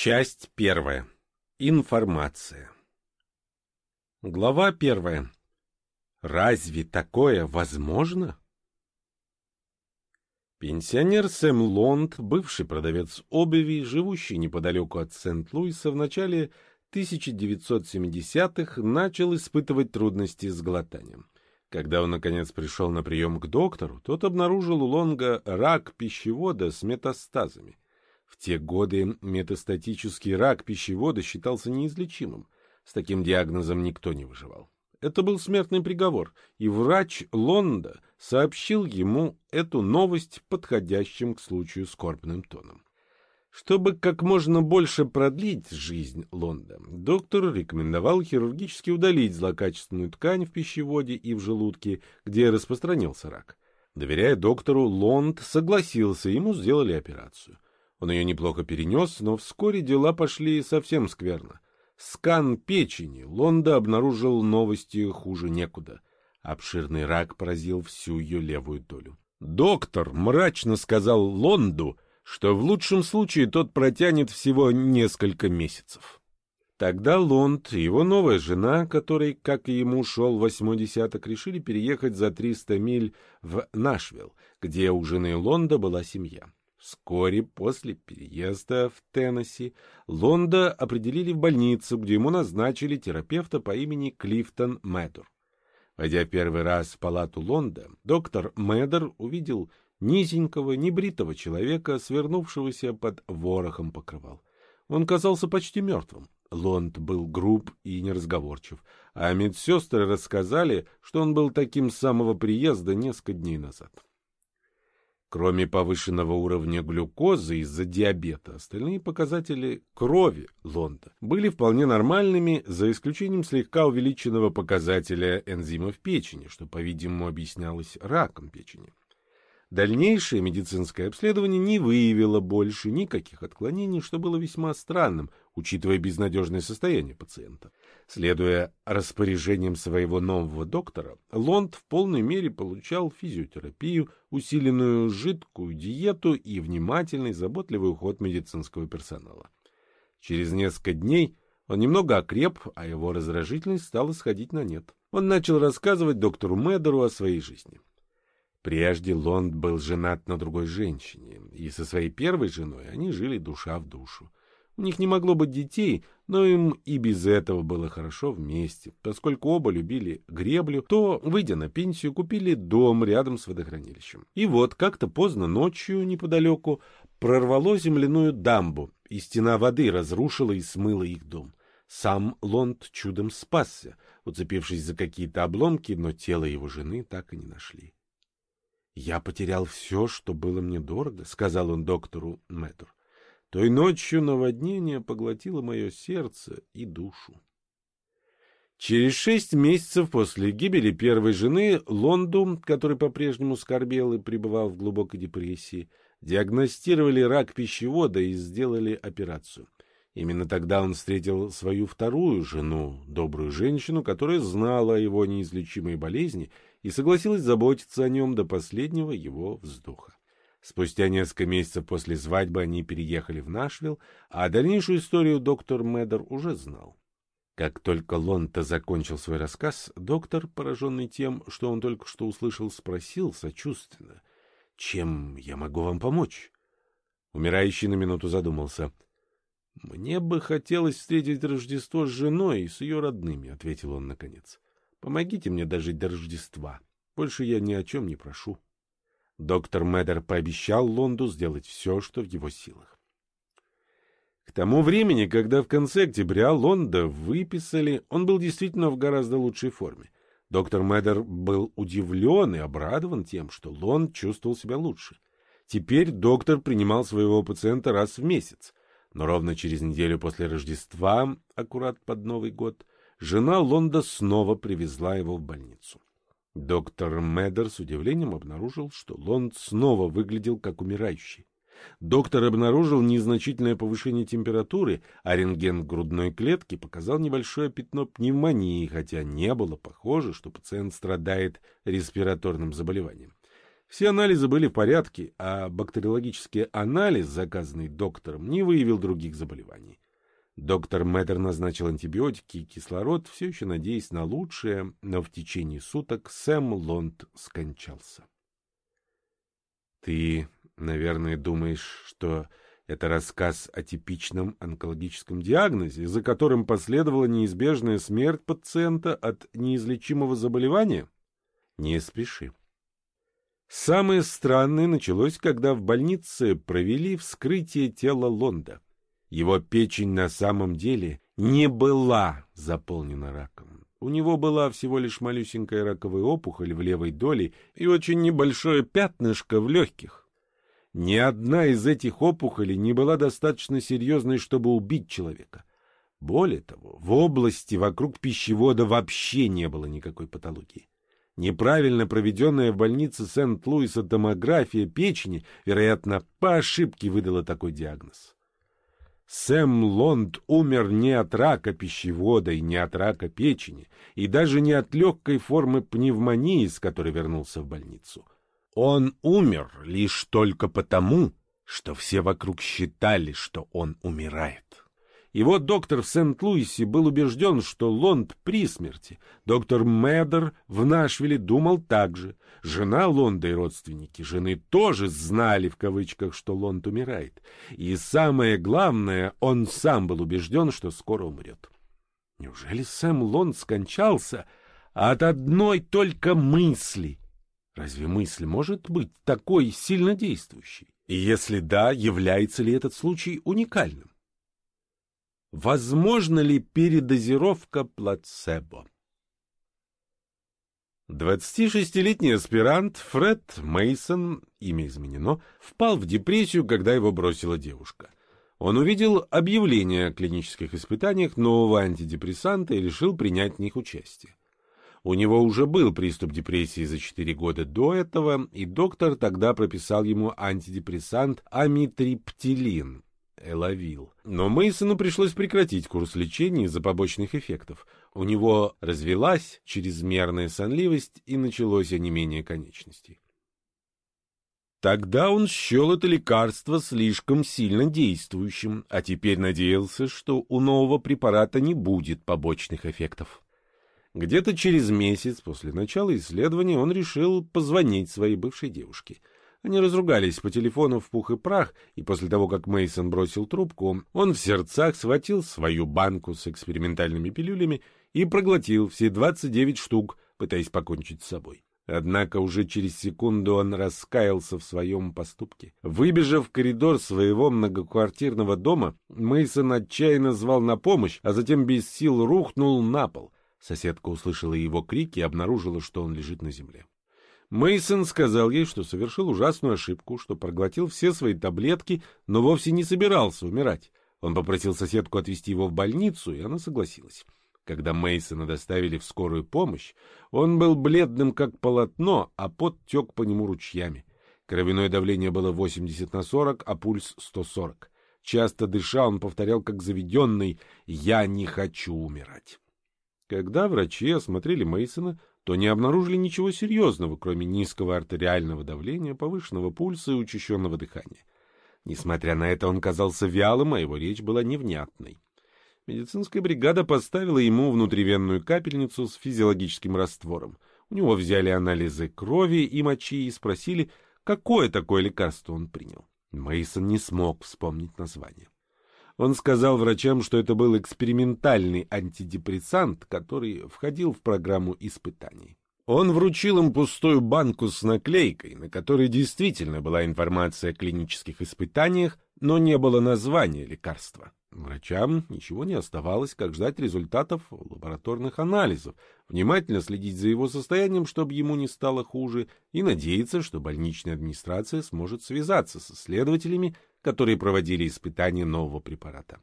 Часть первая. Информация. Глава первая. Разве такое возможно? Пенсионер Сэм Лонд, бывший продавец обуви, живущий неподалеку от Сент-Луиса в начале 1970-х, начал испытывать трудности с глотанием. Когда он, наконец, пришел на прием к доктору, тот обнаружил у Лонга рак пищевода с метастазами – в те годы метастатический рак пищевода считался неизлечимым. С таким диагнозом никто не выживал. Это был смертный приговор, и врач Лонда сообщил ему эту новость подходящим к случаю скорбным тоном. Чтобы как можно больше продлить жизнь Лонда, доктор рекомендовал хирургически удалить злокачественную ткань в пищеводе и в желудке, где распространился рак. Доверяя доктору, Лонд согласился, ему сделали операцию. Он ее неплохо перенес, но вскоре дела пошли совсем скверно. Скан печени Лонда обнаружил новости хуже некуда. Обширный рак поразил всю ее левую долю. Доктор мрачно сказал Лонду, что в лучшем случае тот протянет всего несколько месяцев. Тогда Лонд и его новая жена, которой, как и ему, шел восьмой десяток, решили переехать за 300 миль в Нашвилл, где у жены Лонда была семья. Вскоре после переезда в Теннесси Лонда определили в больницу, где ему назначили терапевта по имени Клифтон Мэддор. Войдя первый раз в палату Лонда, доктор Мэддор увидел низенького, небритого человека, свернувшегося под ворохом покрывал. Он казался почти мертвым. Лонд был груб и неразговорчив, а медсестры рассказали, что он был таким с самого приезда несколько дней назад. Кроме повышенного уровня глюкозы из-за диабета, остальные показатели крови Лонда были вполне нормальными, за исключением слегка увеличенного показателя энзимов печени, что, по-видимому, объяснялось раком печени. Дальнейшее медицинское обследование не выявило больше никаких отклонений, что было весьма странным, учитывая безнадежное состояние пациента. Следуя распоряжениям своего нового доктора, Лонд в полной мере получал физиотерапию, усиленную жидкую диету и внимательный, заботливый уход медицинского персонала. Через несколько дней он немного окреп, а его раздражительность стала сходить на нет. Он начал рассказывать доктору Медору о своей жизни. Прежде Лонд был женат на другой женщине, и со своей первой женой они жили душа в душу. У них не могло быть детей, но им и без этого было хорошо вместе. Поскольку оба любили греблю, то, выйдя на пенсию, купили дом рядом с водохранилищем. И вот как-то поздно ночью неподалеку прорвало земляную дамбу, и стена воды разрушила и смыла их дом. Сам Лонд чудом спасся, уцепившись за какие-то обломки, но тело его жены так и не нашли. «Я потерял все, что было мне дорого», — сказал он доктору Мэттер. «Той ночью наводнение поглотило мое сердце и душу». Через шесть месяцев после гибели первой жены Лонду, который по-прежнему скорбел и пребывал в глубокой депрессии, диагностировали рак пищевода и сделали операцию. Именно тогда он встретил свою вторую жену, добрую женщину, которая знала о его неизлечимой болезни и согласилась заботиться о нем до последнего его вздоха. Спустя несколько месяцев после свадьбы они переехали в Нашвилл, а дальнейшую историю доктор Медер уже знал. Как только Лонта закончил свой рассказ, доктор, пораженный тем, что он только что услышал, спросил сочувственно, «Чем я могу вам помочь?» Умирающий на минуту задумался. «Мне бы хотелось встретить Рождество с женой и с ее родными», — ответил он наконец. Помогите мне дожить до Рождества. Больше я ни о чем не прошу. Доктор Медер пообещал Лонду сделать все, что в его силах. К тому времени, когда в конце октября Лонда выписали, он был действительно в гораздо лучшей форме. Доктор Медер был удивлен и обрадован тем, что Лонд чувствовал себя лучше. Теперь доктор принимал своего пациента раз в месяц, но ровно через неделю после Рождества, аккурат под Новый год, жена Лонда снова привезла его в больницу. Доктор Медер с удивлением обнаружил, что Лонд снова выглядел как умирающий. Доктор обнаружил незначительное повышение температуры, а рентген грудной клетки показал небольшое пятно пневмонии, хотя не было похоже, что пациент страдает респираторным заболеванием. Все анализы были в порядке, а бактериологический анализ, заказанный доктором, не выявил других заболеваний. Доктор Мэттер назначил антибиотики и кислород, все еще надеясь на лучшее, но в течение суток Сэм Лонд скончался. Ты, наверное, думаешь, что это рассказ о типичном онкологическом диагнозе, за которым последовала неизбежная смерть пациента от неизлечимого заболевания? Не спеши. Самое странное началось, когда в больнице провели вскрытие тела Лонда. Его печень на самом деле не была заполнена раком. У него была всего лишь малюсенькая раковая опухоль в левой доле и очень небольшое пятнышко в легких. Ни одна из этих опухолей не была достаточно серьезной, чтобы убить человека. Более того, в области вокруг пищевода вообще не было никакой патологии. Неправильно проведенная в больнице Сент-Луиса томография печени, вероятно, по ошибке выдала такой диагноз. Сэм Лонд умер не от рака пищевода и не от рака печени, и даже не от легкой формы пневмонии, с которой вернулся в больницу. Он умер лишь только потому, что все вокруг считали, что он умирает. Вот доктор в Сент-Луисе был убежден, что Лонд при смерти. Доктор Медер в Нашвилле думал так же. Жена Лонда и родственники жены тоже знали в кавычках, что Лонд умирает. И самое главное, он сам был убежден, что скоро умрет. Неужели Сэм Лонд скончался от одной только мысли? Разве мысль может быть такой сильно действующей? И если да, является ли этот случай уникальным? Возможно ли передозировка плацебо? 26-летний аспирант Фред Мейсон, имя изменено, впал в депрессию, когда его бросила девушка. Он увидел объявление о клинических испытаниях нового антидепрессанта и решил принять в них участие. У него уже был приступ депрессии за 4 года до этого, и доктор тогда прописал ему антидепрессант амитриптилин, Элавил. Но Мейсону пришлось прекратить курс лечения из-за побочных эффектов. У него развелась чрезмерная сонливость и началось онемение конечностей. Тогда он счел это лекарство слишком сильно действующим, а теперь надеялся, что у нового препарата не будет побочных эффектов. Где-то через месяц после начала исследования он решил позвонить своей бывшей девушке — они разругались по телефону в пух и прах, и после того, как Мейсон бросил трубку, он в сердцах схватил свою банку с экспериментальными пилюлями и проглотил все 29 штук, пытаясь покончить с собой. Однако уже через секунду он раскаялся в своем поступке. Выбежав в коридор своего многоквартирного дома, Мейсон отчаянно звал на помощь, а затем без сил рухнул на пол. Соседка услышала его крики и обнаружила, что он лежит на земле. Мейсон сказал ей, что совершил ужасную ошибку, что проглотил все свои таблетки, но вовсе не собирался умирать. Он попросил соседку отвезти его в больницу, и она согласилась. Когда Мейсона доставили в скорую помощь, он был бледным как полотно, а пот тек по нему ручьями. Кровяное давление было 80 на 40, а пульс 140. Часто дыша, он повторял как заведенный «Я не хочу умирать». Когда врачи осмотрели Мейсона, то не обнаружили ничего серьезного, кроме низкого артериального давления, повышенного пульса и учащенного дыхания. Несмотря на это, он казался вялым, а его речь была невнятной. Медицинская бригада поставила ему внутривенную капельницу с физиологическим раствором. У него взяли анализы крови и мочи и спросили, какое такое лекарство он принял. Мейсон не смог вспомнить название. Он сказал врачам, что это был экспериментальный антидепрессант, который входил в программу испытаний. Он вручил им пустую банку с наклейкой, на которой действительно была информация о клинических испытаниях, но не было названия лекарства. Врачам ничего не оставалось, как ждать результатов лабораторных анализов, внимательно следить за его состоянием, чтобы ему не стало хуже, и надеяться, что больничная администрация сможет связаться с исследователями которые проводили испытания нового препарата.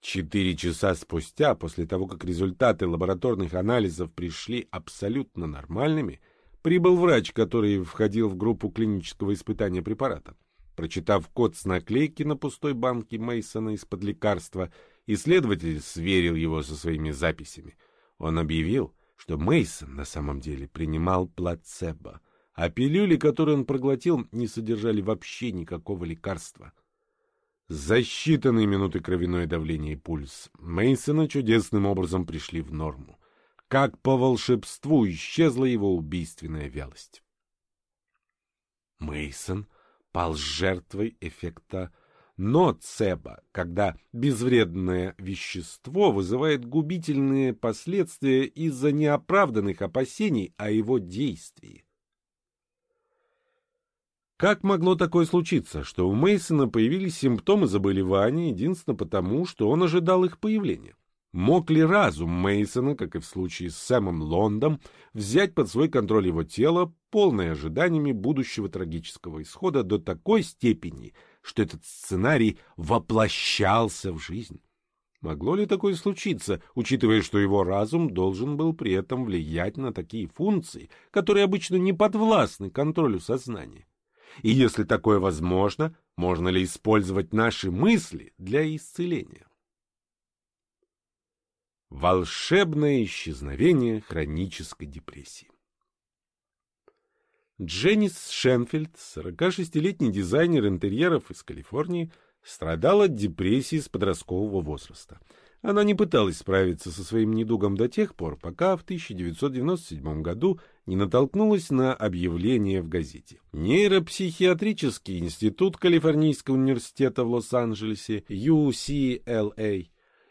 Четыре часа спустя, после того, как результаты лабораторных анализов пришли абсолютно нормальными, прибыл врач, который входил в группу клинического испытания препарата. Прочитав код с наклейки на пустой банке Мейсона из-под лекарства, исследователь сверил его со своими записями. Он объявил, что Мейсон на самом деле принимал плацебо, а пилюли, которые он проглотил, не содержали вообще никакого лекарства. За считанные минуты кровяное давление и пульс Мейсона чудесным образом пришли в норму. Как по волшебству исчезла его убийственная вялость. Мейсон пал жертвой эффекта ноцебо, когда безвредное вещество вызывает губительные последствия из-за неоправданных опасений о его действии. Как могло такое случиться, что у Мейсона появились симптомы заболевания единственно потому, что он ожидал их появления? Мог ли разум Мейсона, как и в случае с Сэмом Лондом, взять под свой контроль его тело, полное ожиданиями будущего трагического исхода до такой степени, что этот сценарий воплощался в жизнь? Могло ли такое случиться, учитывая, что его разум должен был при этом влиять на такие функции, которые обычно не подвластны контролю сознания? И если такое возможно, можно ли использовать наши мысли для исцеления? Волшебное исчезновение хронической депрессии Дженнис Шенфельд, 46-летний дизайнер интерьеров из Калифорнии, страдала от депрессии с подросткового возраста – она не пыталась справиться со своим недугом до тех пор, пока в 1997 году не натолкнулась на объявление в газете. Нейропсихиатрический институт Калифорнийского университета в Лос-Анджелесе, UCLA,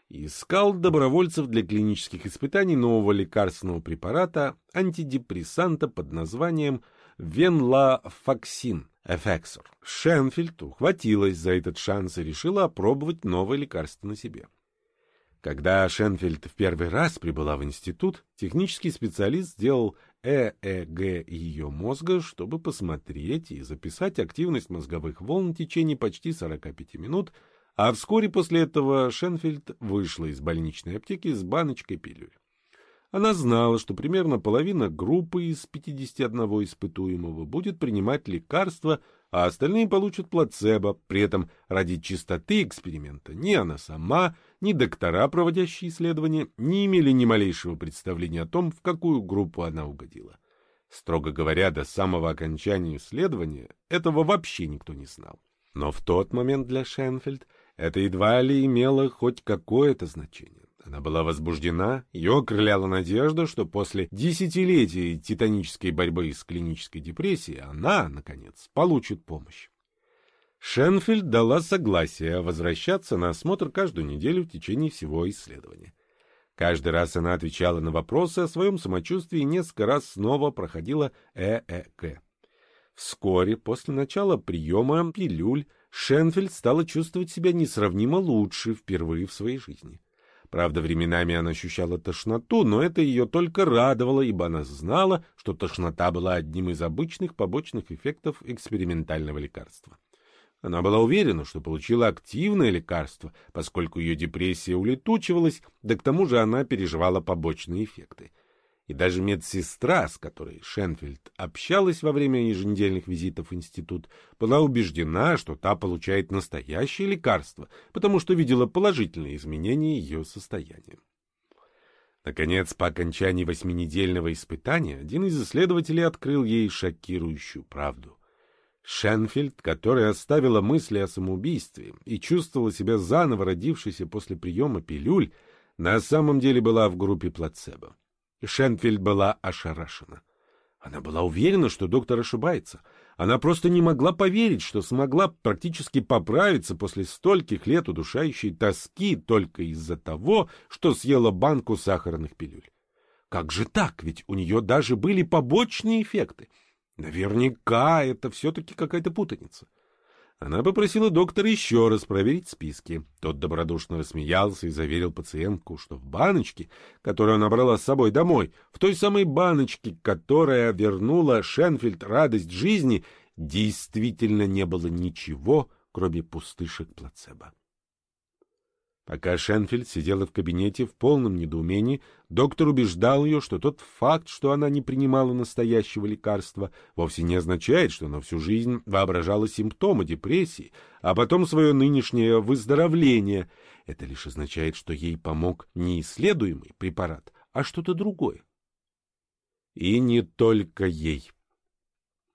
искал добровольцев для клинических испытаний нового лекарственного препарата антидепрессанта под названием Венлафаксин. Эфексор. Шенфельд ухватилась за этот шанс и решила опробовать новое лекарство на себе. Когда Шенфельд в первый раз прибыла в институт, технический специалист сделал ЭЭГ ее мозга, чтобы посмотреть и записать активность мозговых волн в течение почти 45 минут, а вскоре после этого Шенфельд вышла из больничной аптеки с баночкой пилюль. Она знала, что примерно половина группы из 51 испытуемого будет принимать лекарства, а остальные получат плацебо. При этом ради чистоты эксперимента ни она сама, ни доктора, проводящие исследования, не имели ни малейшего представления о том, в какую группу она угодила. Строго говоря, до самого окончания исследования этого вообще никто не знал. Но в тот момент для Шенфельд это едва ли имело хоть какое-то значение. Она была возбуждена, ее окрыляла надежда, что после десятилетий титанической борьбы с клинической депрессией она, наконец, получит помощь. Шенфельд дала согласие возвращаться на осмотр каждую неделю в течение всего исследования. Каждый раз она отвечала на вопросы о своем самочувствии и несколько раз снова проходила ЭЭК. Вскоре после начала приема пилюль Шенфельд стала чувствовать себя несравнимо лучше впервые в своей жизни. Правда, временами она ощущала тошноту, но это ее только радовало, ибо она знала, что тошнота была одним из обычных побочных эффектов экспериментального лекарства. Она была уверена, что получила активное лекарство, поскольку ее депрессия улетучивалась, да к тому же она переживала побочные эффекты. И даже медсестра, с которой Шенфельд общалась во время еженедельных визитов в институт, была убеждена, что та получает настоящее лекарство, потому что видела положительные изменения ее состояния. Наконец, по окончании восьминедельного испытания, один из исследователей открыл ей шокирующую правду. Шенфельд, которая оставила мысли о самоубийстве и чувствовала себя заново родившейся после приема пилюль, на самом деле была в группе плацебо. Шенфельд была ошарашена. Она была уверена, что доктор ошибается. Она просто не могла поверить, что смогла практически поправиться после стольких лет удушающей тоски только из-за того, что съела банку сахарных пилюль. Как же так? Ведь у нее даже были побочные эффекты. Наверняка это все-таки какая-то путаница. Она попросила доктора еще раз проверить списки. Тот добродушно рассмеялся и заверил пациентку, что в баночке, которую она брала с собой домой, в той самой баночке, которая вернула Шенфельд радость жизни, действительно не было ничего, кроме пустышек плацебо. Пока Шенфельд сидела в кабинете в полном недоумении, доктор убеждал ее, что тот факт, что она не принимала настоящего лекарства, вовсе не означает, что она всю жизнь воображала симптомы депрессии, а потом свое нынешнее выздоровление. Это лишь означает, что ей помог не исследуемый препарат, а что-то другое. И не только ей.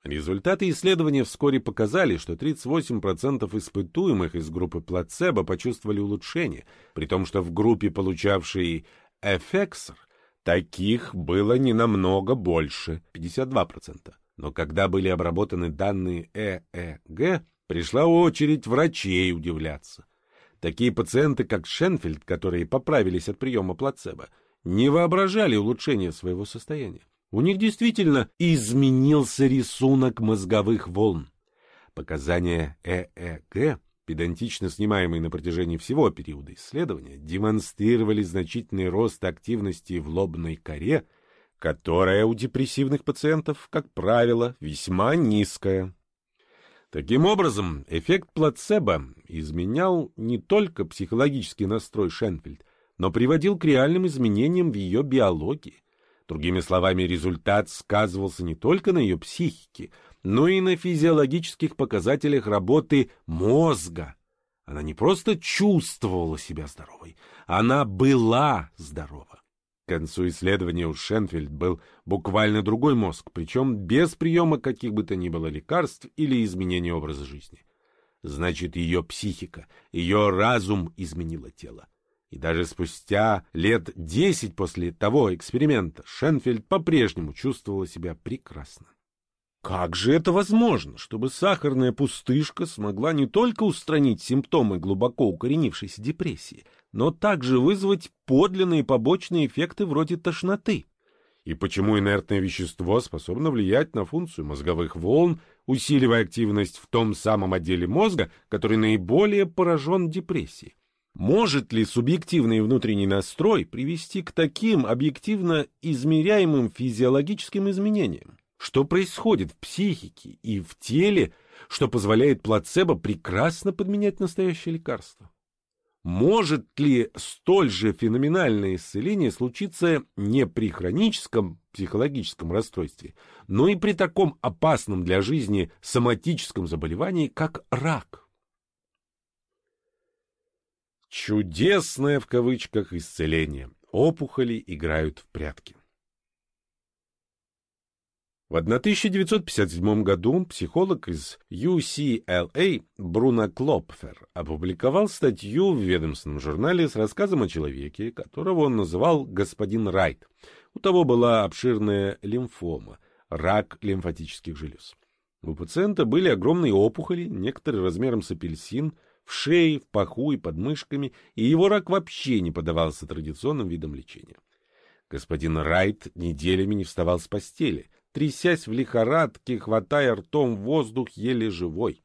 Результаты исследования вскоре показали, что 38% испытуемых из группы плацебо почувствовали улучшение, при том, что в группе, получавшей эфексор, таких было не намного больше, 52%. Но когда были обработаны данные ЭЭГ, пришла очередь врачей удивляться. Такие пациенты, как Шенфельд, которые поправились от приема плацебо, не воображали улучшения своего состояния. У них действительно изменился рисунок мозговых волн. Показания ЭЭГ, педантично снимаемые на протяжении всего периода исследования, демонстрировали значительный рост активности в лобной коре, которая у депрессивных пациентов, как правило, весьма низкая. Таким образом, эффект плацебо изменял не только психологический настрой Шенфельд, но приводил к реальным изменениям в ее биологии. Другими словами, результат сказывался не только на ее психике, но и на физиологических показателях работы мозга. Она не просто чувствовала себя здоровой, она была здорова. К концу исследования у Шенфельд был буквально другой мозг, причем без приема каких бы то ни было лекарств или изменения образа жизни. Значит, ее психика, ее разум изменило тело. И даже спустя лет десять после того эксперимента Шенфельд по-прежнему чувствовала себя прекрасно. Как же это возможно, чтобы сахарная пустышка смогла не только устранить симптомы глубоко укоренившейся депрессии, но также вызвать подлинные побочные эффекты вроде тошноты? И почему инертное вещество способно влиять на функцию мозговых волн, усиливая активность в том самом отделе мозга, который наиболее поражен депрессией? Может ли субъективный внутренний настрой привести к таким объективно измеряемым физиологическим изменениям? Что происходит в психике и в теле, что позволяет плацебо прекрасно подменять настоящее лекарство? Может ли столь же феноменальное исцеление случиться не при хроническом психологическом расстройстве, но и при таком опасном для жизни соматическом заболевании, как рак? Чудесное в кавычках исцеление. Опухоли играют в прятки. В 1957 году психолог из UCLA Бруно Клопфер опубликовал статью в ведомственном журнале с рассказом о человеке, которого он называл господин Райт. У того была обширная лимфома, рак лимфатических желез. У пациента были огромные опухоли, некоторые размером с апельсин, в шее, в паху и под мышками, и его рак вообще не поддавался традиционным видам лечения. Господин Райт неделями не вставал с постели, трясясь в лихорадке, хватая ртом воздух еле живой.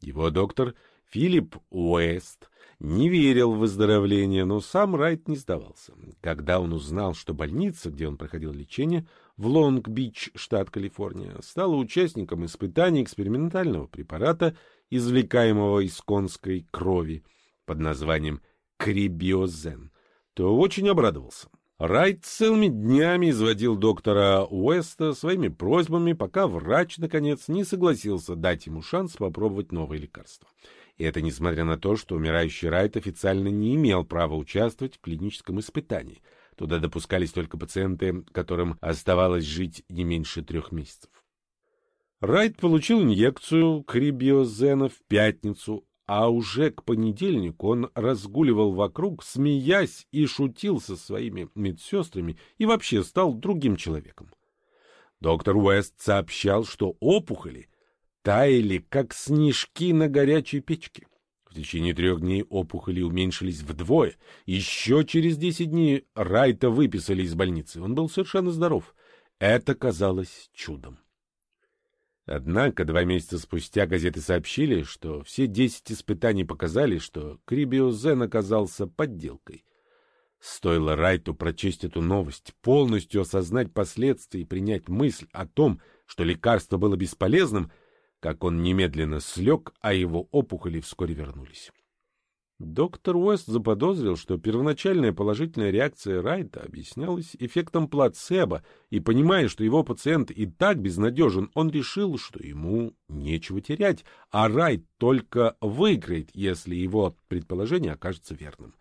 Его доктор Филипп Уэст не верил в выздоровление, но сам Райт не сдавался. Когда он узнал, что больница, где он проходил лечение, в Лонг-Бич, штат Калифорния, стала участником испытаний экспериментального препарата, извлекаемого из конской крови под названием крибиозен, то очень обрадовался. Райт целыми днями изводил доктора Уэста своими просьбами, пока врач, наконец, не согласился дать ему шанс попробовать новое лекарство. И это несмотря на то, что умирающий Райт официально не имел права участвовать в клиническом испытании. Туда допускались только пациенты, которым оставалось жить не меньше трех месяцев. Райт получил инъекцию крибиозена в пятницу, а уже к понедельнику он разгуливал вокруг, смеясь и шутил со своими медсестрами и вообще стал другим человеком. Доктор Уэст сообщал, что опухоли таяли, как снежки на горячей печке. В течение трех дней опухоли уменьшились вдвое. Еще через десять дней Райта выписали из больницы. Он был совершенно здоров. Это казалось чудом. Однако два месяца спустя газеты сообщили, что все десять испытаний показали, что крибиозен оказался подделкой. Стоило Райту прочесть эту новость, полностью осознать последствия и принять мысль о том, что лекарство было бесполезным, как он немедленно слег, а его опухоли вскоре вернулись. Доктор Уэст заподозрил, что первоначальная положительная реакция Райта объяснялась эффектом плацебо, и, понимая, что его пациент и так безнадежен, он решил, что ему нечего терять, а Райт только выиграет, если его предположение окажется верным.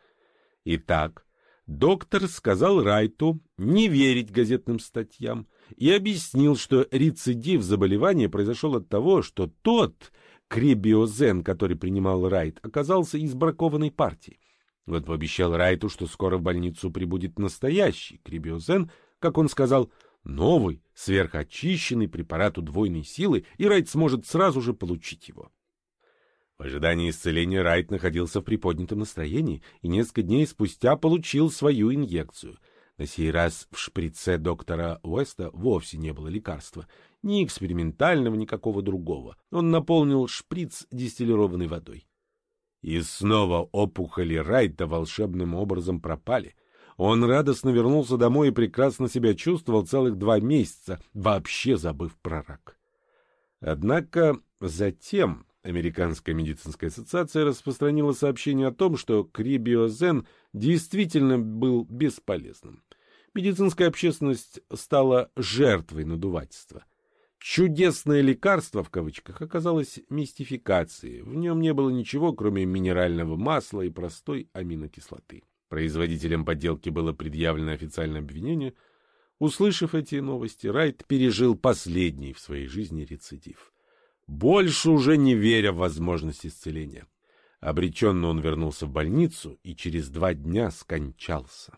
Итак, Доктор сказал Райту не верить газетным статьям и объяснил, что рецидив заболевания произошел от того, что тот кребиозен, который принимал Райт, оказался из бракованной партии. Он пообещал Райту, что скоро в больницу прибудет настоящий кребиозен, как он сказал, новый, сверхочищенный препарат удвоенной силы, и Райт сможет сразу же получить его. В ожидании исцеления Райт находился в приподнятом настроении и несколько дней спустя получил свою инъекцию. На сей раз в шприце доктора Уэста вовсе не было лекарства, ни экспериментального, никакого другого. Он наполнил шприц дистиллированной водой. И снова опухоли Райта волшебным образом пропали. Он радостно вернулся домой и прекрасно себя чувствовал целых два месяца, вообще забыв про рак. Однако затем Американская медицинская ассоциация распространила сообщение о том, что крибиозен действительно был бесполезным. Медицинская общественность стала жертвой надувательства. Чудесное лекарство, в кавычках, оказалось мистификацией. В нем не было ничего, кроме минерального масла и простой аминокислоты. Производителям подделки было предъявлено официальное обвинение. Услышав эти новости, Райт пережил последний в своей жизни рецидив. Больше уже не веря в возможность исцеления. Обреченно он вернулся в больницу и через два дня скончался.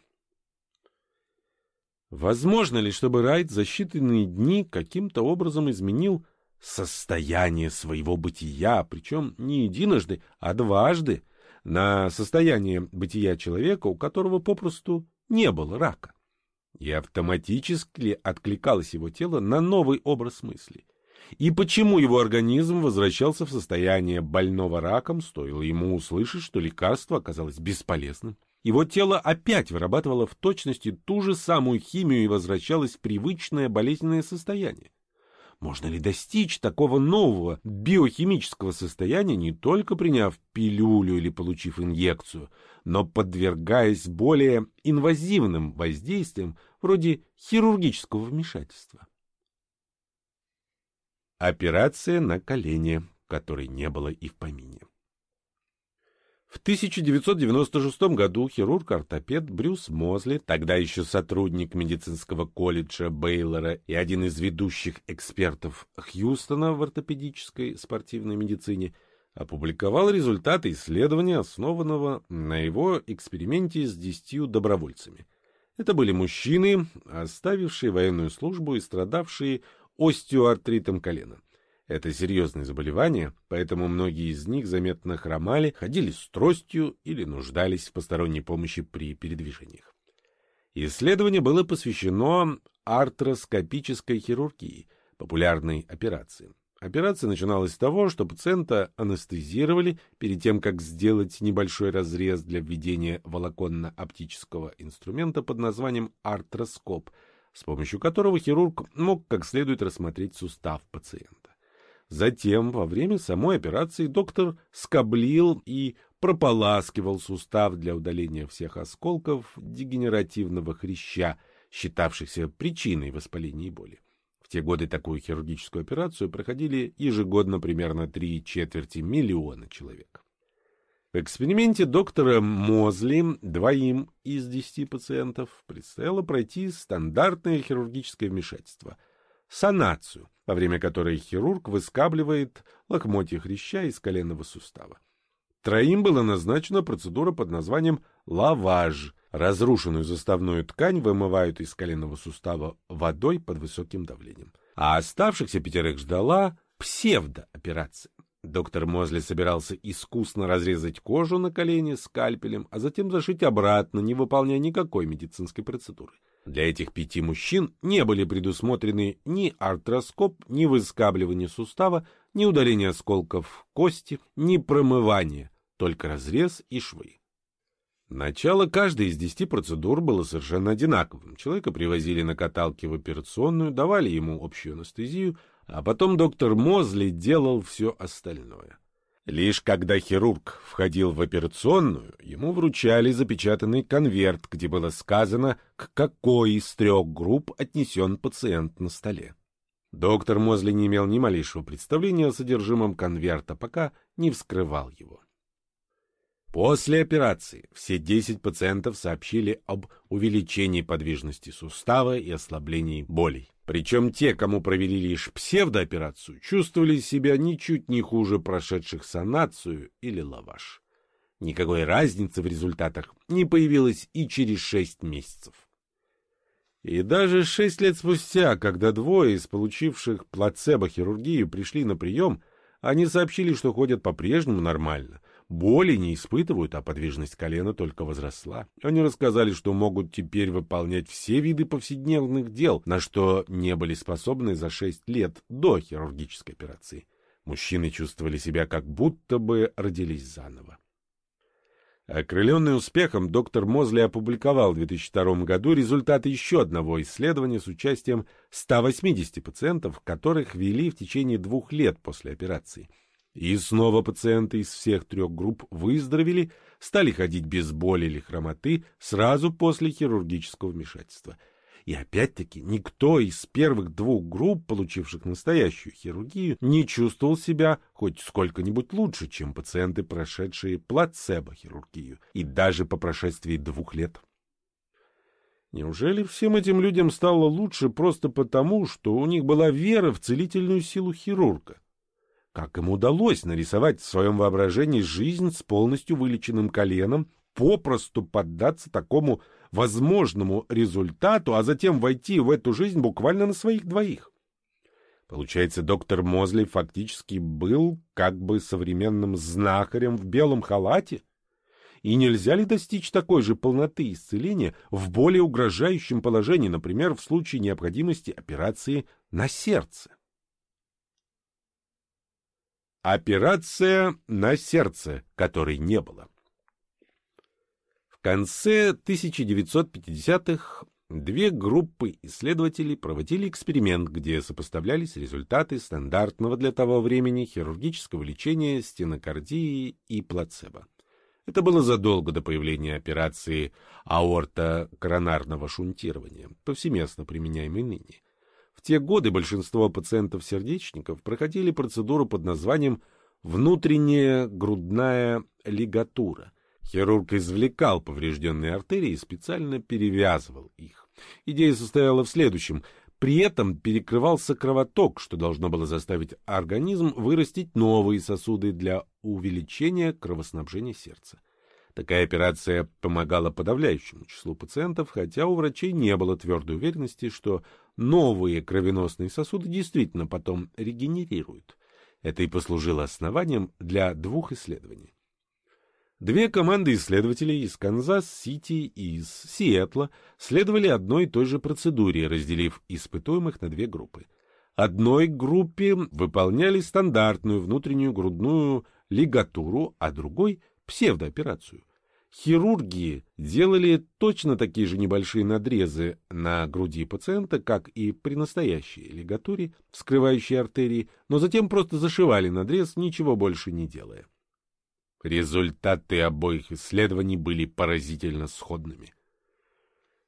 Возможно ли, чтобы Райт за считанные дни каким-то образом изменил состояние своего бытия, причем не единожды, а дважды, на состояние бытия человека, у которого попросту не было рака? И автоматически откликалось его тело на новый образ мысли. И почему его организм возвращался в состояние больного раком, стоило ему услышать, что лекарство оказалось бесполезным? Его тело опять вырабатывало в точности ту же самую химию и возвращалось в привычное болезненное состояние. Можно ли достичь такого нового биохимического состояния, не только приняв пилюлю или получив инъекцию, но подвергаясь более инвазивным воздействиям, вроде хирургического вмешательства? Операция на колене, которой не было и в помине. В 1996 году хирург-ортопед Брюс Мозли, тогда еще сотрудник медицинского колледжа Бейлора и один из ведущих экспертов Хьюстона в ортопедической спортивной медицине, опубликовал результаты исследования, основанного на его эксперименте с десятью добровольцами. Это были мужчины, оставившие военную службу и страдавшие остеоартритом колена. Это серьезное заболевание, поэтому многие из них заметно хромали, ходили с тростью или нуждались в посторонней помощи при передвижениях. Исследование было посвящено артроскопической хирургии, популярной операции. Операция начиналась с того, что пациента анестезировали перед тем, как сделать небольшой разрез для введения волоконно-оптического инструмента под названием артроскоп, с помощью которого хирург мог как следует рассмотреть сустав пациента. Затем, во время самой операции, доктор скоблил и прополаскивал сустав для удаления всех осколков дегенеративного хряща, считавшихся причиной воспаления и боли. В те годы такую хирургическую операцию проходили ежегодно примерно три четверти миллиона человек. В эксперименте доктора Мозли двоим из десяти пациентов предстояло пройти стандартное хирургическое вмешательство – санацию, во время которой хирург выскабливает лохмотья хряща из коленного сустава. Троим была назначена процедура под названием лаваж. Разрушенную заставную ткань вымывают из коленного сустава водой под высоким давлением. А оставшихся пятерых ждала псевдооперация. Доктор Мозли собирался искусно разрезать кожу на колене скальпелем, а затем зашить обратно, не выполняя никакой медицинской процедуры. Для этих пяти мужчин не были предусмотрены ни артроскоп, ни выскабливание сустава, ни удаление осколков кости, ни промывание, только разрез и швы. Начало каждой из десяти процедур было совершенно одинаковым. Человека привозили на каталке в операционную, давали ему общую анестезию, а потом доктор Мозли делал все остальное. Лишь когда хирург входил в операционную, ему вручали запечатанный конверт, где было сказано, к какой из трех групп отнесен пациент на столе. Доктор Мозли не имел ни малейшего представления о содержимом конверта, пока не вскрывал его. После операции все 10 пациентов сообщили об увеличении подвижности сустава и ослаблении болей. Причем те, кому провели лишь псевдооперацию, чувствовали себя ничуть не хуже прошедших санацию или лаваш. Никакой разницы в результатах не появилось и через 6 месяцев. И даже 6 лет спустя, когда двое из получивших плацебо-хирургию пришли на прием, они сообщили, что ходят по-прежнему нормально, боли не испытывают, а подвижность колена только возросла. Они рассказали, что могут теперь выполнять все виды повседневных дел, на что не были способны за шесть лет до хирургической операции. Мужчины чувствовали себя как будто бы родились заново. Окрыленный успехом, доктор Мозли опубликовал в 2002 году результаты еще одного исследования с участием 180 пациентов, которых вели в течение двух лет после операции. И снова пациенты из всех трех групп выздоровели, стали ходить без боли или хромоты сразу после хирургического вмешательства – и опять-таки никто из первых двух групп, получивших настоящую хирургию, не чувствовал себя хоть сколько-нибудь лучше, чем пациенты, прошедшие плацебо-хирургию, и даже по прошествии двух лет. Неужели всем этим людям стало лучше просто потому, что у них была вера в целительную силу хирурга? Как им удалось нарисовать в своем воображении жизнь с полностью вылеченным коленом, попросту поддаться такому возможному результату, а затем войти в эту жизнь буквально на своих двоих. Получается, доктор Мозли фактически был как бы современным знахарем в белом халате? И нельзя ли достичь такой же полноты исцеления в более угрожающем положении, например, в случае необходимости операции на сердце? Операция на сердце, которой не было конце 1950-х две группы исследователей проводили эксперимент, где сопоставлялись результаты стандартного для того времени хирургического лечения стенокардии и плацебо. Это было задолго до появления операции аорто-коронарного шунтирования, повсеместно применяемой ныне. В те годы большинство пациентов-сердечников проходили процедуру под названием внутренняя грудная лигатура – Хирург извлекал поврежденные артерии и специально перевязывал их. Идея состояла в следующем. При этом перекрывался кровоток, что должно было заставить организм вырастить новые сосуды для увеличения кровоснабжения сердца. Такая операция помогала подавляющему числу пациентов, хотя у врачей не было твердой уверенности, что новые кровеносные сосуды действительно потом регенерируют. Это и послужило основанием для двух исследований. Две команды исследователей из Канзас-Сити и из Сиэтла следовали одной и той же процедуре, разделив испытуемых на две группы. Одной группе выполняли стандартную внутреннюю грудную лигатуру, а другой — псевдооперацию. Хирурги делали точно такие же небольшие надрезы на груди пациента, как и при настоящей лигатуре, вскрывающей артерии, но затем просто зашивали надрез, ничего больше не делая. Результаты обоих исследований были поразительно сходными.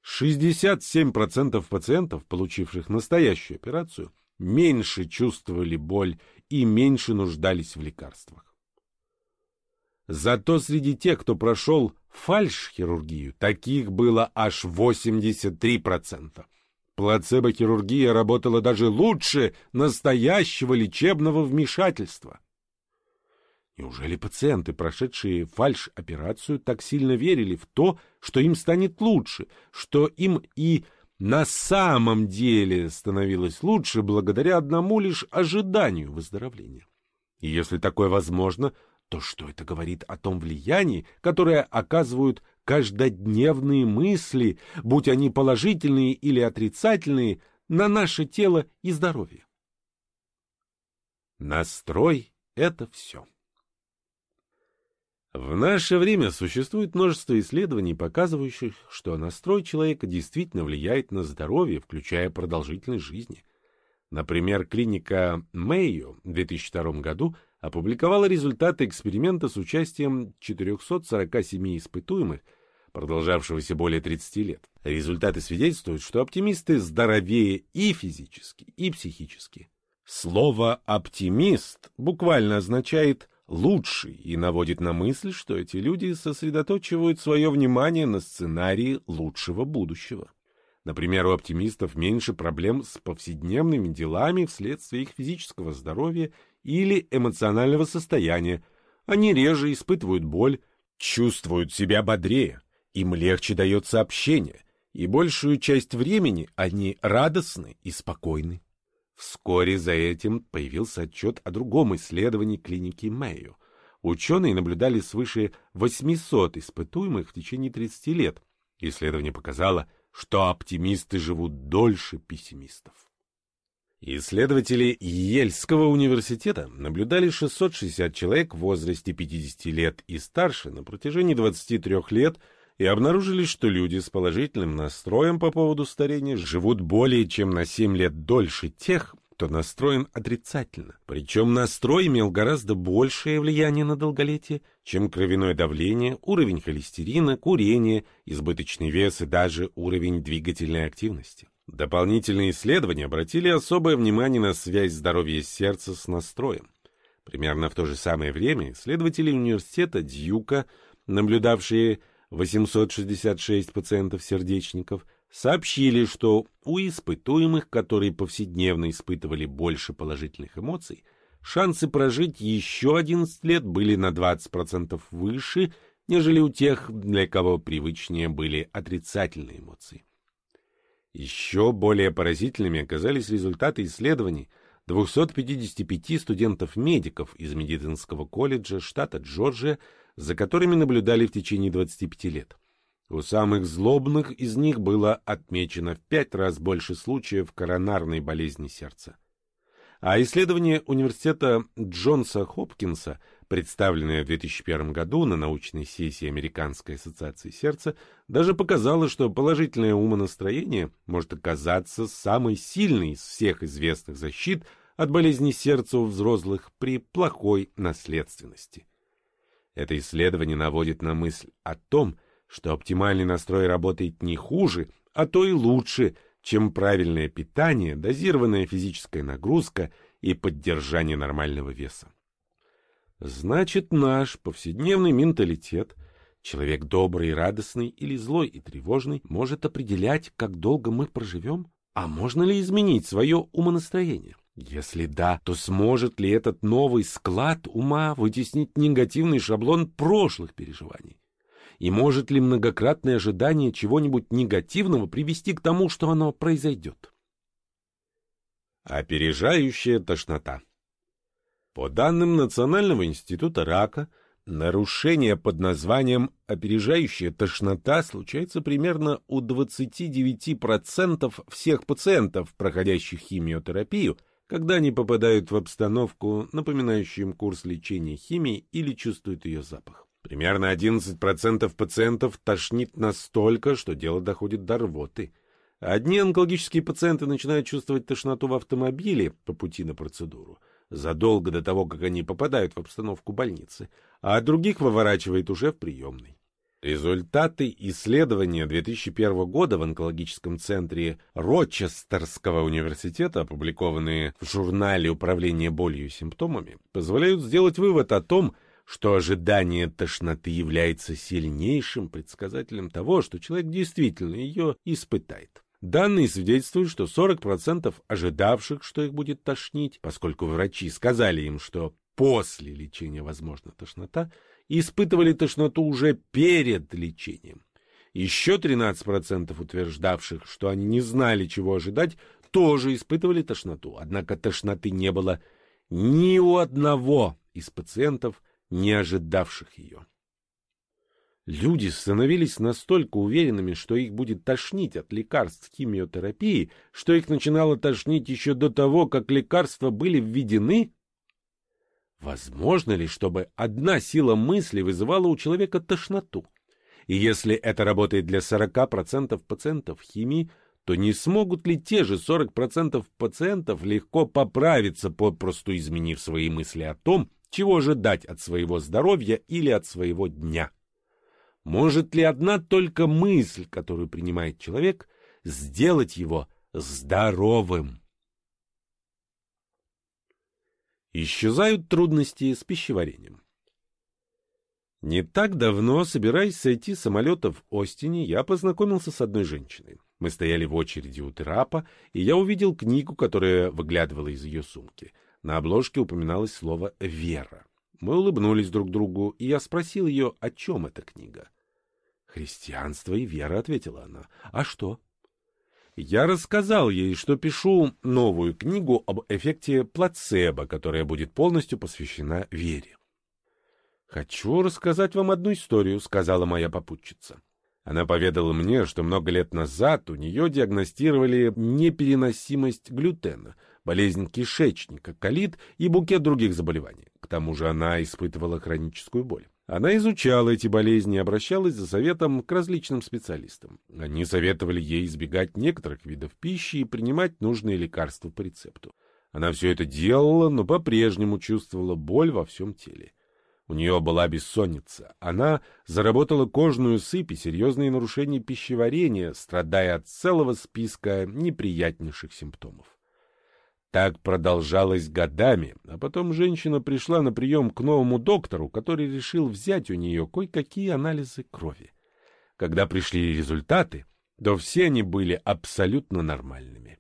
67% пациентов, получивших настоящую операцию, меньше чувствовали боль и меньше нуждались в лекарствах. Зато среди тех, кто прошел фальш-хирургию, таких было аж 83%. Плацебо-хирургия работала даже лучше настоящего лечебного вмешательства. Неужели пациенты, прошедшие фальш-операцию, так сильно верили в то, что им станет лучше, что им и на самом деле становилось лучше благодаря одному лишь ожиданию выздоровления? И если такое возможно, то что это говорит о том влиянии, которое оказывают каждодневные мысли, будь они положительные или отрицательные, на наше тело и здоровье? Настрой — это все. В наше время существует множество исследований, показывающих, что настрой человека действительно влияет на здоровье, включая продолжительность жизни. Например, клиника Мэйо в 2002 году опубликовала результаты эксперимента с участием 447 испытуемых, продолжавшегося более 30 лет. Результаты свидетельствуют, что оптимисты здоровее и физически, и психически. Слово «оптимист» буквально означает лучший и наводит на мысль, что эти люди сосредоточивают свое внимание на сценарии лучшего будущего. Например, у оптимистов меньше проблем с повседневными делами вследствие их физического здоровья или эмоционального состояния. Они реже испытывают боль, чувствуют себя бодрее, им легче дается общение, и большую часть времени они радостны и спокойны. Вскоре за этим появился отчет о другом исследовании клиники Мэйо. Ученые наблюдали свыше 800 испытуемых в течение 30 лет. Исследование показало, что оптимисты живут дольше пессимистов. Исследователи Ельского университета наблюдали 660 человек в возрасте 50 лет и старше на протяжении 23 лет и обнаружили, что люди с положительным настроем по поводу старения живут более чем на 7 лет дольше тех, кто настроен отрицательно. Причем настрой имел гораздо большее влияние на долголетие, чем кровяное давление, уровень холестерина, курение, избыточный вес и даже уровень двигательной активности. Дополнительные исследования обратили особое внимание на связь здоровья сердца с настроем. Примерно в то же самое время исследователи университета Дьюка, наблюдавшие 866 пациентов-сердечников, сообщили, что у испытуемых, которые повседневно испытывали больше положительных эмоций, шансы прожить еще 11 лет были на 20% выше, нежели у тех, для кого привычнее были отрицательные эмоции. Еще более поразительными оказались результаты исследований 255 студентов-медиков из медицинского колледжа штата Джорджия, за которыми наблюдали в течение 25 лет. У самых злобных из них было отмечено в пять раз больше случаев коронарной болезни сердца. А исследование университета Джонса Хопкинса, представленное в 2001 году на научной сессии Американской ассоциации сердца, даже показало, что положительное умонастроение может оказаться самой сильной из всех известных защит от болезни сердца у взрослых при плохой наследственности. Это исследование наводит на мысль о том, что оптимальный настрой работает не хуже, а то и лучше, чем правильное питание, дозированная физическая нагрузка и поддержание нормального веса. Значит, наш повседневный менталитет, человек добрый и радостный или злой и тревожный, может определять, как долго мы проживем? А можно ли изменить свое умонастроение? Если да, то сможет ли этот новый склад ума вытеснить негативный шаблон прошлых переживаний? И может ли многократное ожидание чего-нибудь негативного привести к тому, что оно произойдет? Опережающая тошнота По данным Национального института рака, нарушение под названием опережающая тошнота случается примерно у 29% всех пациентов, проходящих химиотерапию, когда они попадают в обстановку, напоминающую им курс лечения химией или чувствуют ее запах. Примерно 11% пациентов тошнит настолько, что дело доходит до рвоты. Одни онкологические пациенты начинают чувствовать тошноту в автомобиле по пути на процедуру, задолго до того, как они попадают в обстановку больницы, а других выворачивает уже в приемной. Результаты исследования 2001 года в онкологическом центре Рочестерского университета, опубликованные в журнале «Управление болью и симптомами», позволяют сделать вывод о том, что ожидание тошноты является сильнейшим предсказателем того, что человек действительно ее испытает. Данные свидетельствуют, что 40% ожидавших, что их будет тошнить, поскольку врачи сказали им, что после лечения возможна тошнота, испытывали тошноту уже перед лечением. Еще 13% утверждавших, что они не знали, чего ожидать, тоже испытывали тошноту, однако тошноты не было ни у одного из пациентов, не ожидавших ее. Люди становились настолько уверенными, что их будет тошнить от лекарств химиотерапии, что их начинало тошнить еще до того, как лекарства были введены. Возможно ли, чтобы одна сила мысли вызывала у человека тошноту? И если это работает для 40% пациентов химии, то не смогут ли те же 40% пациентов легко поправиться, попросту изменив свои мысли о том, чего ожидать от своего здоровья или от своего дня. Может ли одна только мысль, которую принимает человек, сделать его здоровым? Исчезают трудности с пищеварением. Не так давно, собираясь сойти с самолета в Остине, я познакомился с одной женщиной. Мы стояли в очереди у трапа, и я увидел книгу, которая выглядывала из ее сумки. На обложке упоминалось слово «Вера». Мы улыбнулись друг другу, и я спросил ее, о чем эта книга. «Христианство и вера», — ответила она. «А что?» Я рассказал ей, что пишу новую книгу об эффекте плацебо, которая будет полностью посвящена вере. «Хочу рассказать вам одну историю», — сказала моя попутчица. Она поведала мне, что много лет назад у нее диагностировали непереносимость глютена, болезнь кишечника, колит и букет других заболеваний. К тому же она испытывала хроническую боль. Она изучала эти болезни и обращалась за советом к различным специалистам. Они советовали ей избегать некоторых видов пищи и принимать нужные лекарства по рецепту. Она все это делала, но по-прежнему чувствовала боль во всем теле. У нее была бессонница. Она заработала кожную сыпь и серьезные нарушения пищеварения, страдая от целого списка неприятнейших симптомов. Так продолжалось годами, а потом женщина пришла на прием к новому доктору, который решил взять у нее кое-какие анализы крови. Когда пришли результаты, то все они были абсолютно нормальными.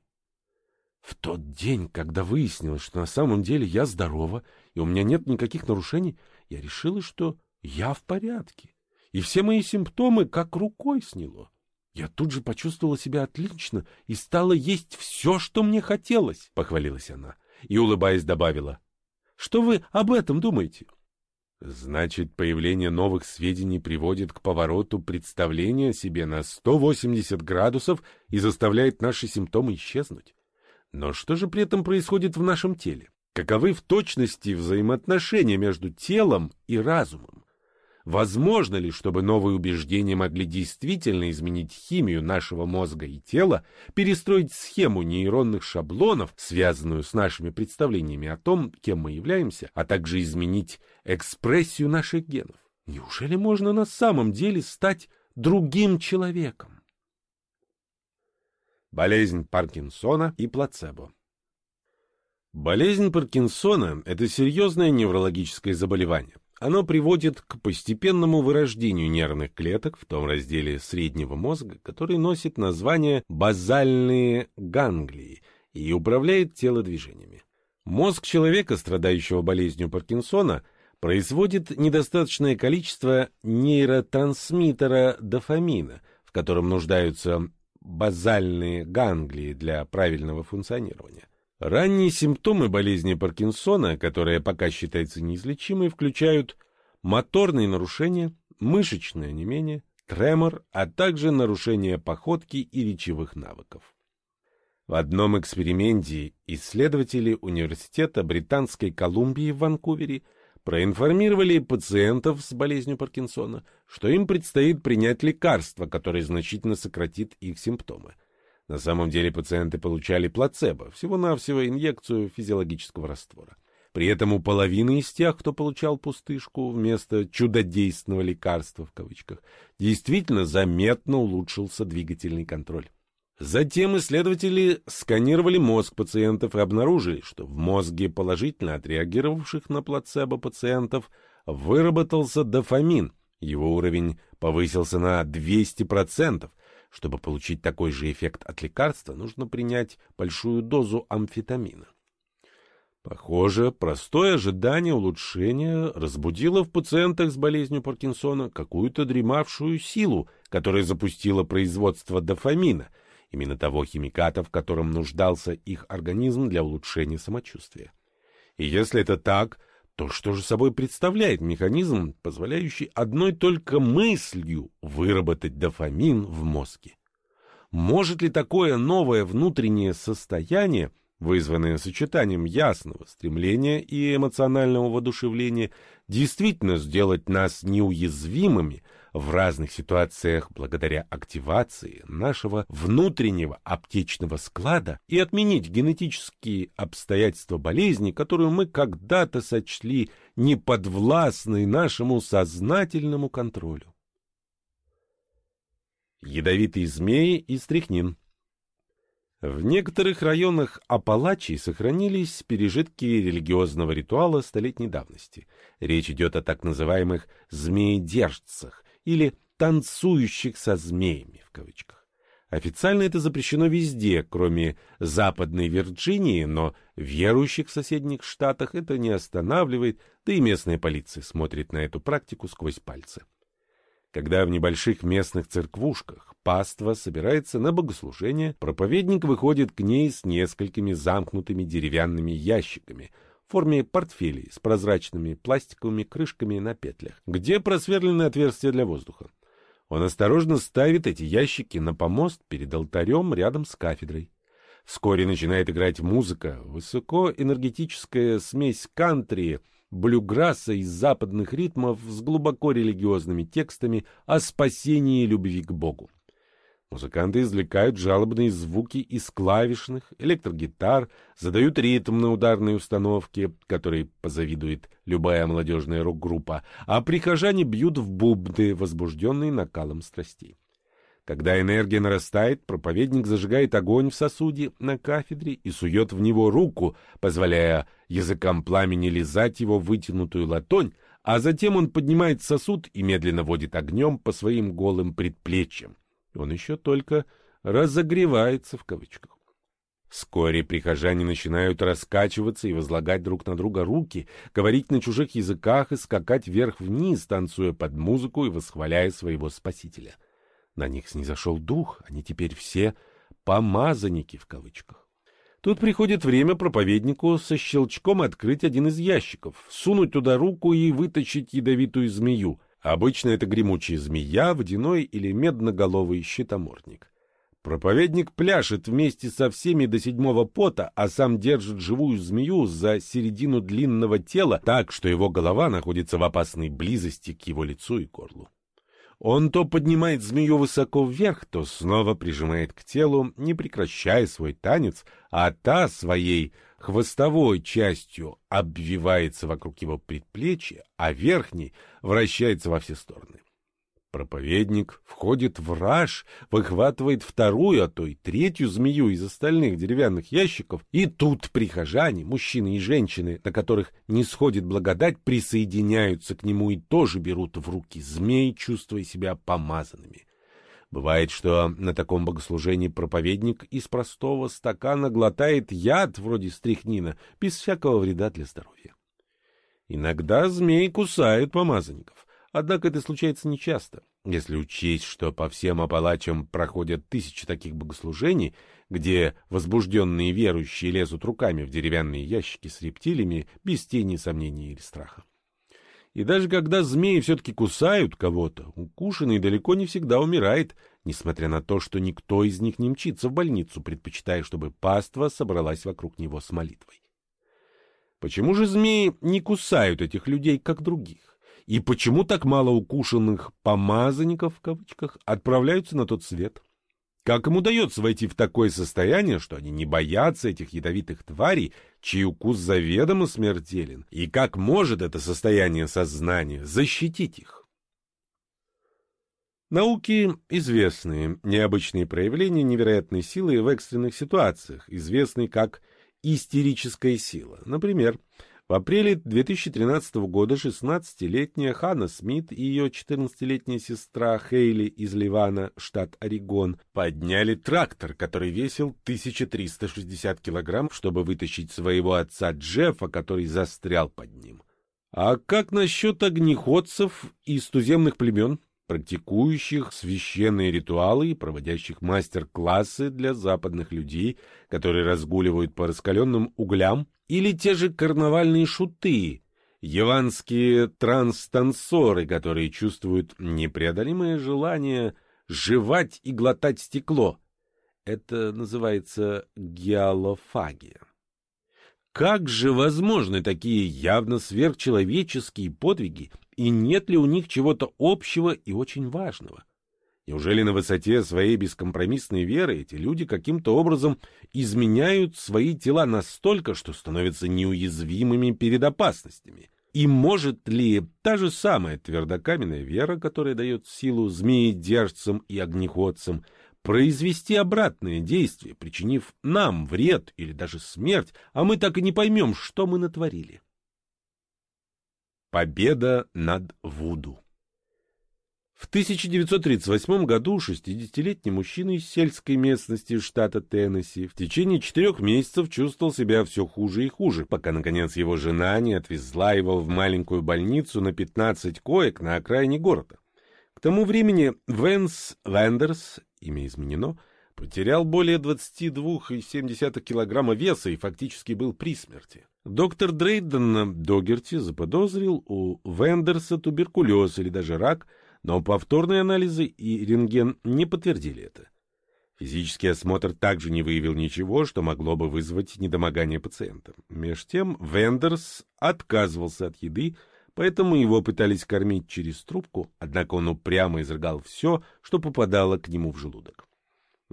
В тот день, когда выяснилось, что на самом деле я здорова и у меня нет никаких нарушений, я решила, что я в порядке, и все мои симптомы как рукой сняло. Я тут же почувствовала себя отлично и стала есть все, что мне хотелось, — похвалилась она и, улыбаясь, добавила. — Что вы об этом думаете? — Значит, появление новых сведений приводит к повороту представления о себе на 180 градусов и заставляет наши симптомы исчезнуть. Но что же при этом происходит в нашем теле? Каковы в точности взаимоотношения между телом и разумом? Возможно ли, чтобы новые убеждения могли действительно изменить химию нашего мозга и тела, перестроить схему нейронных шаблонов, связанную с нашими представлениями о том, кем мы являемся, а также изменить экспрессию наших генов? Неужели можно на самом деле стать другим человеком? Болезнь Паркинсона и плацебо Болезнь Паркинсона – это серьезное неврологическое заболевание. Оно приводит к постепенному вырождению нервных клеток в том разделе среднего мозга, который носит название базальные ганглии и управляет телодвижениями. Мозг человека, страдающего болезнью Паркинсона, производит недостаточное количество нейротрансмиттера дофамина, в котором нуждаются базальные ганглии для правильного функционирования. Ранние симптомы болезни Паркинсона, которая пока считается неизлечимой, включают моторные нарушения, мышечное онемение, тремор, а также нарушение походки и речевых навыков. В одном эксперименте исследователи Университета Британской Колумбии в Ванкувере проинформировали пациентов с болезнью Паркинсона, что им предстоит принять лекарство, которое значительно сократит их симптомы. На самом деле пациенты получали плацебо, всего-навсего инъекцию физиологического раствора. При этом у половины из тех, кто получал пустышку вместо «чудодейственного лекарства» в кавычках, действительно заметно улучшился двигательный контроль. Затем исследователи сканировали мозг пациентов и обнаружили, что в мозге положительно отреагировавших на плацебо пациентов выработался дофамин, его уровень повысился на 200%, чтобы получить такой же эффект от лекарства, нужно принять большую дозу амфетамина. Похоже, простое ожидание улучшения разбудило в пациентах с болезнью Паркинсона какую-то дремавшую силу, которая запустила производство дофамина, именно того химиката, в котором нуждался их организм для улучшения самочувствия. И если это так, то что же собой представляет механизм, позволяющий одной только мыслью выработать дофамин в мозге? Может ли такое новое внутреннее состояние, вызванное сочетанием ясного стремления и эмоционального воодушевления, действительно сделать нас неуязвимыми в разных ситуациях благодаря активации нашего внутреннего аптечного склада и отменить генетические обстоятельства болезни, которую мы когда-то сочли неподвластной нашему сознательному контролю. Ядовитые змеи и стрихнин В некоторых районах Апалачии сохранились пережитки религиозного ритуала столетней давности. Речь идет о так называемых «змеедержцах» или «танцующих со змеями» в кавычках. Официально это запрещено везде, кроме Западной Вирджинии, но верующих в соседних штатах это не останавливает, да и местная полиция смотрит на эту практику сквозь пальцы. Когда в небольших местных церквушках паства собирается на богослужение, проповедник выходит к ней с несколькими замкнутыми деревянными ящиками форме портфелей с прозрачными пластиковыми крышками на петлях, где просверлены отверстия для воздуха. Он осторожно ставит эти ящики на помост перед алтарем рядом с кафедрой. Вскоре начинает играть музыка, высокоэнергетическая смесь кантри — блюграсса из западных ритмов с глубоко религиозными текстами о спасении и любви к Богу. Музыканты извлекают жалобные звуки из клавишных, электрогитар, задают ритм на ударной установке, которой позавидует любая молодежная рок-группа, а прихожане бьют в бубны, возбужденные накалом страстей. Когда энергия нарастает, проповедник зажигает огонь в сосуде на кафедре и сует в него руку, позволяя языкам пламени лизать его вытянутую ладонь, а затем он поднимает сосуд и медленно водит огнем по своим голым предплечьям. Он еще только «разогревается» в кавычках. Вскоре прихожане начинают раскачиваться и возлагать друг на друга руки, говорить на чужих языках и скакать вверх-вниз, танцуя под музыку и восхваляя своего спасителя — на них снизошел дух, они теперь все «помазанники» в кавычках. Тут приходит время проповеднику со щелчком открыть один из ящиков, сунуть туда руку и вытащить ядовитую змею. Обычно это гремучая змея, водяной или медноголовый щитомордник. Проповедник пляшет вместе со всеми до седьмого пота, а сам держит живую змею за середину длинного тела так, что его голова находится в опасной близости к его лицу и горлу. Он то поднимает змею высоко вверх, то снова прижимает к телу, не прекращая свой танец, а та своей хвостовой частью обвивается вокруг его предплечья, а верхней вращается во все стороны. Проповедник входит в раж, выхватывает вторую, а то и третью змею из остальных деревянных ящиков, и тут прихожане, мужчины и женщины, на которых не сходит благодать, присоединяются к нему и тоже берут в руки змей, чувствуя себя помазанными. Бывает, что на таком богослужении проповедник из простого стакана глотает яд вроде стрихнина, без всякого вреда для здоровья. Иногда змеи кусают помазанников — Однако это случается нечасто. Если учесть, что по всем Апалачам проходят тысячи таких богослужений, где возбужденные верующие лезут руками в деревянные ящики с рептилиями без тени сомнений или страха. И даже когда змеи все-таки кусают кого-то, укушенный далеко не всегда умирает, несмотря на то, что никто из них не мчится в больницу, предпочитая, чтобы паства собралась вокруг него с молитвой. Почему же змеи не кусают этих людей, как других? И почему так мало укушенных «помазанников» в кавычках отправляются на тот свет? Как им удается войти в такое состояние, что они не боятся этих ядовитых тварей, чей укус заведомо смертелен? И как может это состояние сознания защитить их? Науке известны необычные проявления невероятной силы в экстренных ситуациях, известные как истерическая сила. Например, в апреле 2013 года 16-летняя Ханна Смит и ее 14-летняя сестра Хейли из Ливана, штат Орегон, подняли трактор, который весил 1360 килограмм, чтобы вытащить своего отца Джеффа, который застрял под ним. А как насчет огнеходцев из туземных племен? Практикующих священные ритуалы и проводящих мастер-классы для западных людей, которые разгуливают по раскаленным углям или те же карнавальные шуты, яванские транстансоры, которые чувствуют непреодолимое желание жевать и глотать стекло. Это называется геалофагия. Как же возможны такие явно сверхчеловеческие подвиги, и нет ли у них чего-то общего и очень важного? Неужели на высоте своей бескомпромиссной веры эти люди каким-то образом изменяют свои тела настолько, что становятся неуязвимыми перед опасностями? И может ли та же самая твердокаменная вера, которая дает силу змеедержцам и огнеходцам, произвести обратное действие, причинив нам вред или даже смерть, а мы так и не поймем, что мы натворили. Победа над Вуду в 1938 году 60-летний мужчина из сельской местности штата Теннесси в течение четырех месяцев чувствовал себя все хуже и хуже, пока, наконец, его жена не отвезла его в маленькую больницу на 15 коек на окраине города. К тому времени Венс Вендерс, имя изменено, потерял более 22,7 килограмма веса и фактически был при смерти. Доктор Дрейден Догерти заподозрил у Вендерса туберкулез или даже рак – но повторные анализы и рентген не подтвердили это. Физический осмотр также не выявил ничего, что могло бы вызвать недомогание пациента. Меж тем Вендерс отказывался от еды, поэтому его пытались кормить через трубку, однако он упрямо изрыгал все, что попадало к нему в желудок.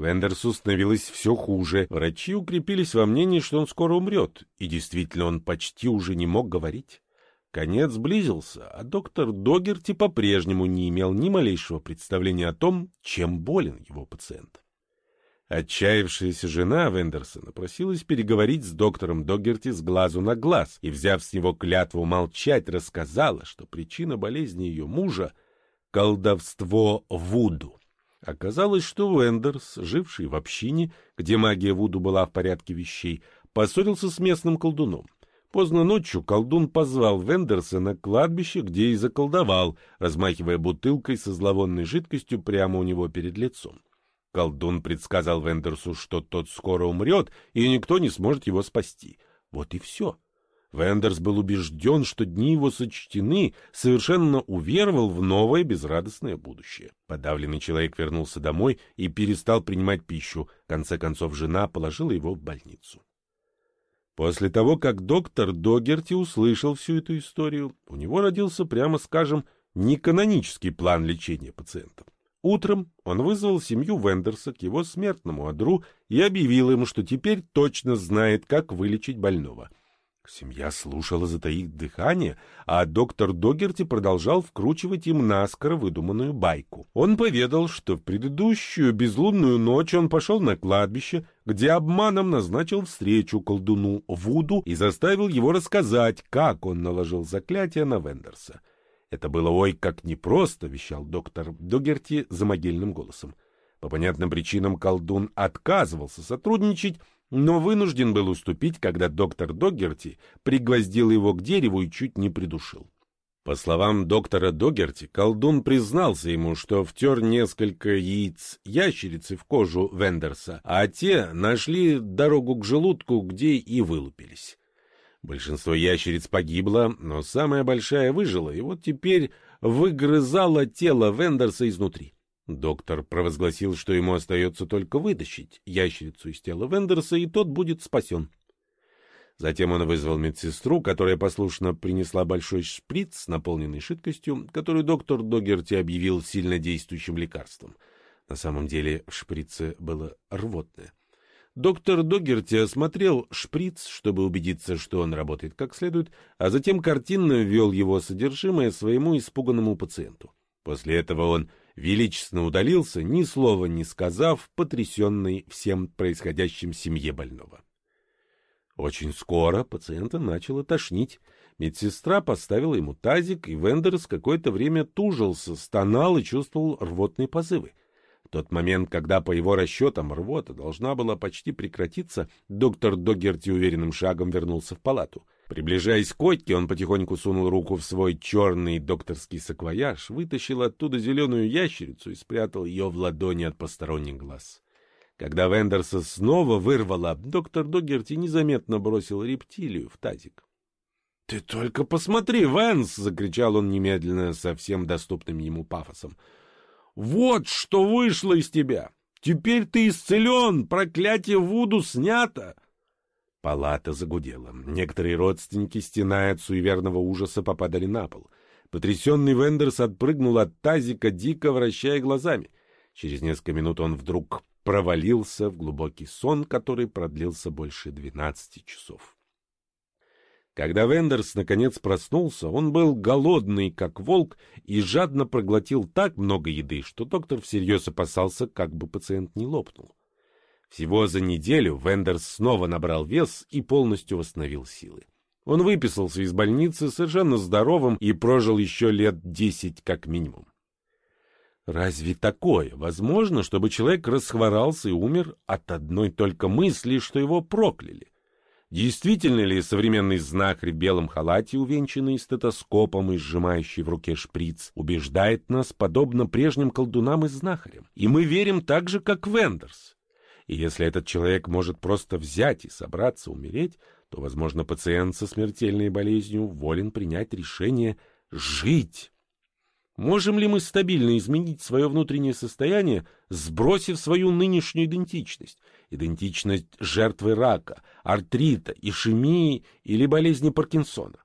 Вендерсу становилось все хуже. Врачи укрепились во мнении, что он скоро умрет, и действительно он почти уже не мог говорить. Конец близился, а доктор Догерти по-прежнему не имел ни малейшего представления о том, чем болен его пациент. Отчаявшаяся жена Вендерсона просилась переговорить с доктором Догерти с глазу на глаз и, взяв с него клятву молчать, рассказала, что причина болезни ее мужа — колдовство Вуду. Оказалось, что Вендерс, живший в общине, где магия Вуду была в порядке вещей, поссорился с местным колдуном. Поздно ночью колдун позвал Вендерса на кладбище, где и заколдовал, размахивая бутылкой со зловонной жидкостью прямо у него перед лицом. Колдун предсказал Вендерсу, что тот скоро умрет, и никто не сможет его спасти. Вот и все. Вендерс был убежден, что дни его сочтены, совершенно уверовал в новое безрадостное будущее. Подавленный человек вернулся домой и перестал принимать пищу. В конце концов, жена положила его в больницу. После того, как доктор Догерти услышал всю эту историю, у него родился, прямо скажем, неканонический план лечения пациентов. Утром он вызвал семью Вендерса к его смертному одру и объявил им, что теперь точно знает, как вылечить больного — Семья слушала, затаив дыхание, а доктор Догерти продолжал вкручивать им наскоро выдуманную байку. Он поведал, что в предыдущую безлунную ночь он пошел на кладбище, где обманом назначил встречу колдуну Вуду и заставил его рассказать, как он наложил заклятие на Вендерса. Это было ой как непросто, вещал доктор Догерти за могильным голосом. По понятным причинам колдун отказывался сотрудничать, но вынужден был уступить, когда доктор Догерти пригвоздил его к дереву и чуть не придушил. По словам доктора Догерти, колдун признался ему, что втер несколько яиц ящерицы в кожу Вендерса, а те нашли дорогу к желудку, где и вылупились. Большинство ящериц погибло, но самая большая выжила, и вот теперь выгрызала тело Вендерса изнутри. Доктор провозгласил, что ему остается только вытащить ящерицу из тела Вендерса, и тот будет спасен. Затем он вызвал медсестру, которая послушно принесла большой шприц, наполненный жидкостью, которую доктор Догерти объявил сильнодействующим лекарством. На самом деле в шприце было рвотное. Доктор Догерти осмотрел шприц, чтобы убедиться, что он работает как следует, а затем картинно ввел его содержимое своему испуганному пациенту. После этого он величественно удалился, ни слова не сказав, потрясенный всем происходящим семье больного. Очень скоро пациента начало тошнить. Медсестра поставила ему тазик, и Вендерс какое-то время тужился, стонал и чувствовал рвотные позывы. В тот момент, когда, по его расчетам, рвота должна была почти прекратиться, доктор Догерти уверенным шагом вернулся в палату — Приближаясь к койке, он потихоньку сунул руку в свой черный докторский саквояж, вытащил оттуда зеленую ящерицу и спрятал ее в ладони от посторонних глаз. Когда Вендерса снова вырвала, доктор Догерти незаметно бросил рептилию в тазик. — Ты только посмотри, Венс! — закричал он немедленно со всем доступным ему пафосом. — Вот что вышло из тебя! Теперь ты исцелен! Проклятие Вуду снято! — Палата загудела. Некоторые родственники, стеная от суеверного ужаса, попадали на пол. Потрясенный Вендерс отпрыгнул от тазика, дико вращая глазами. Через несколько минут он вдруг провалился в глубокий сон, который продлился больше двенадцати часов. Когда Вендерс наконец проснулся, он был голодный, как волк, и жадно проглотил так много еды, что доктор всерьез опасался, как бы пациент не лопнул. Всего за неделю Вендерс снова набрал вес и полностью восстановил силы. Он выписался из больницы совершенно здоровым и прожил еще лет десять как минимум. Разве такое возможно, чтобы человек расхворался и умер от одной только мысли, что его прокляли? Действительно ли современный знахарь в белом халате, увенчанный стетоскопом и сжимающий в руке шприц, убеждает нас подобно прежним колдунам и знахарям? И мы верим так же, как Вендерс. И если этот человек может просто взять и собраться умереть, то, возможно, пациент со смертельной болезнью волен принять решение жить. Можем ли мы стабильно изменить свое внутреннее состояние, сбросив свою нынешнюю идентичность? Идентичность жертвы рака, артрита, ишемии или болезни Паркинсона?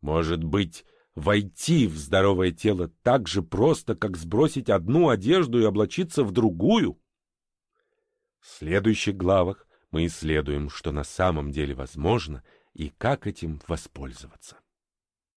Может быть, войти в здоровое тело так же просто, как сбросить одну одежду и облачиться в другую? В следующих главах мы исследуем, что на самом деле возможно и как этим воспользоваться.